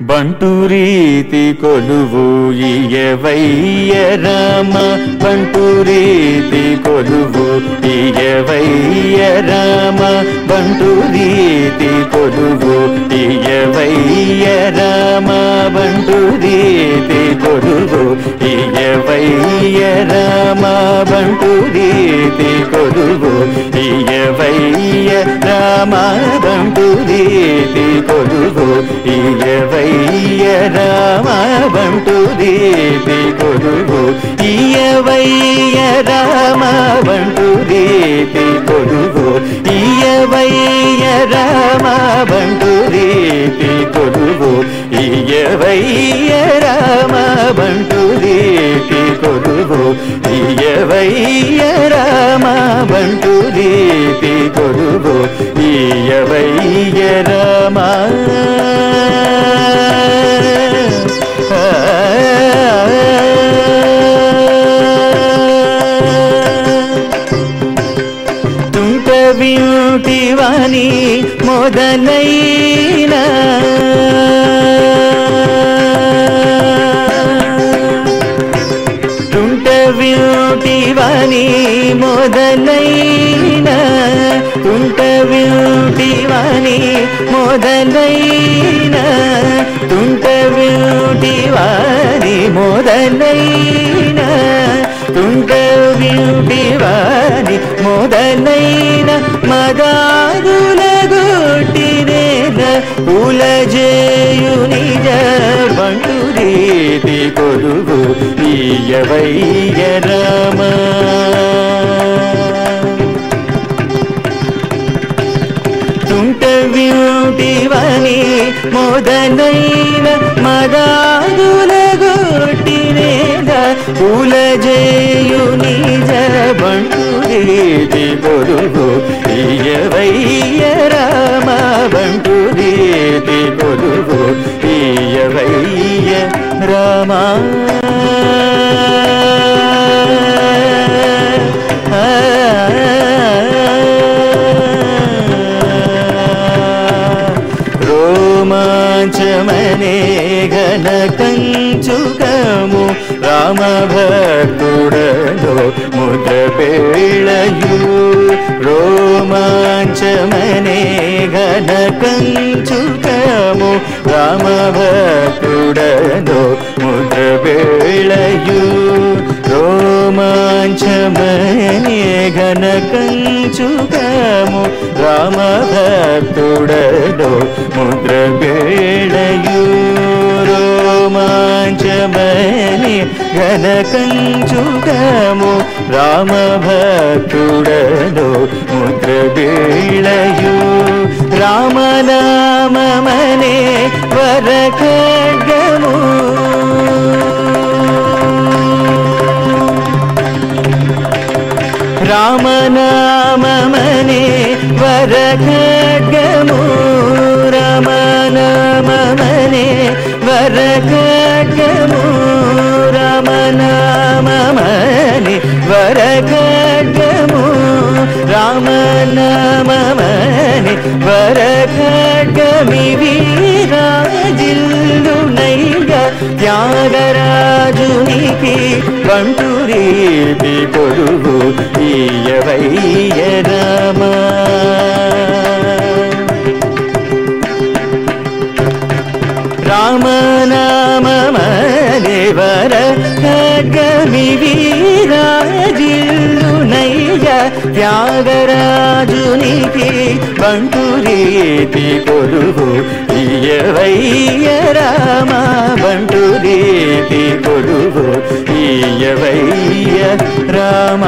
బంటు రీతి కొలువు ఇయవయ్య రామ. బంటు రీతి కొలువు ఇయవయ్య రామ. బంటు రీతి కొలువు ఇయవయ్య రామ. బంటు రీతి కొలువు ఇయవయ్య రామ. బంటు రీతి కొలువు రామావంటుదేటి కొడుగు ఇయవయ్య రామావంటుదేటి కొడుగు ఇయవయ్య రామావంటుదేటి కొడుగు ఇయవయ్య రామావంటుదేటి కొడుగు ఇయవయ్య రామావంటుదేటి కొడుగు ఇయవయ్య రామావంటుదేటి కొడుగు வைய ராமா తుంటవింటివని మొదలైన తుంటవింటివని మొదలైన వ్యూటివని మొదలైన తుంట బ్యూటీ వ్యూటివని మొదలైన తుంట బ్యూటీ వ్యూటివని మొదలైన మదారుల గుట్టినేన కులజేయు నిజ బంటు రీతి కొలువు ఈయవయ్య రామ. ಮೊದಲೈನ ಮದಾದುಲಗೊಟ್ಟಿನೇದ ಕುಲಜೆಯು ನಿಜ ಬಂಡು ಗೀತಿ ಬದುಕು ಈಯವಯ್ಯ ರಾಮ ಬಂಡು ಗೀತಿ ಬದುಕು ಈಯವಯ್ಯ ರಾಮ రాజమనేగన కంచుకము రామభక్తుడలో ముద్ర పేళయు రోమాంచమనేగన కంచుకము రామభక్తుడలో ముద్ర పేళయు కనకంచుకము राम भक्तु मूत्र भीडय रोमाचम गण कञ्चुगमो रामभक्तु मूत्र भीणय राम रामने रामनाममने नमने वरख गे वरख गो रामनाममने नरम ಬಂಟುರೀತಿ ಕೊಡುವು ಈಯವಯ್ಯ ರಾಮ ರಾಮನಾಮ ಮನೆವರ ಗಮಿ ವೀರಾಜಿ త్యాగరాజునికి బంటురీతి కొలువు ఇయవయ్య రామ బంటురీతి కొలువు ఇయవయ్య రామ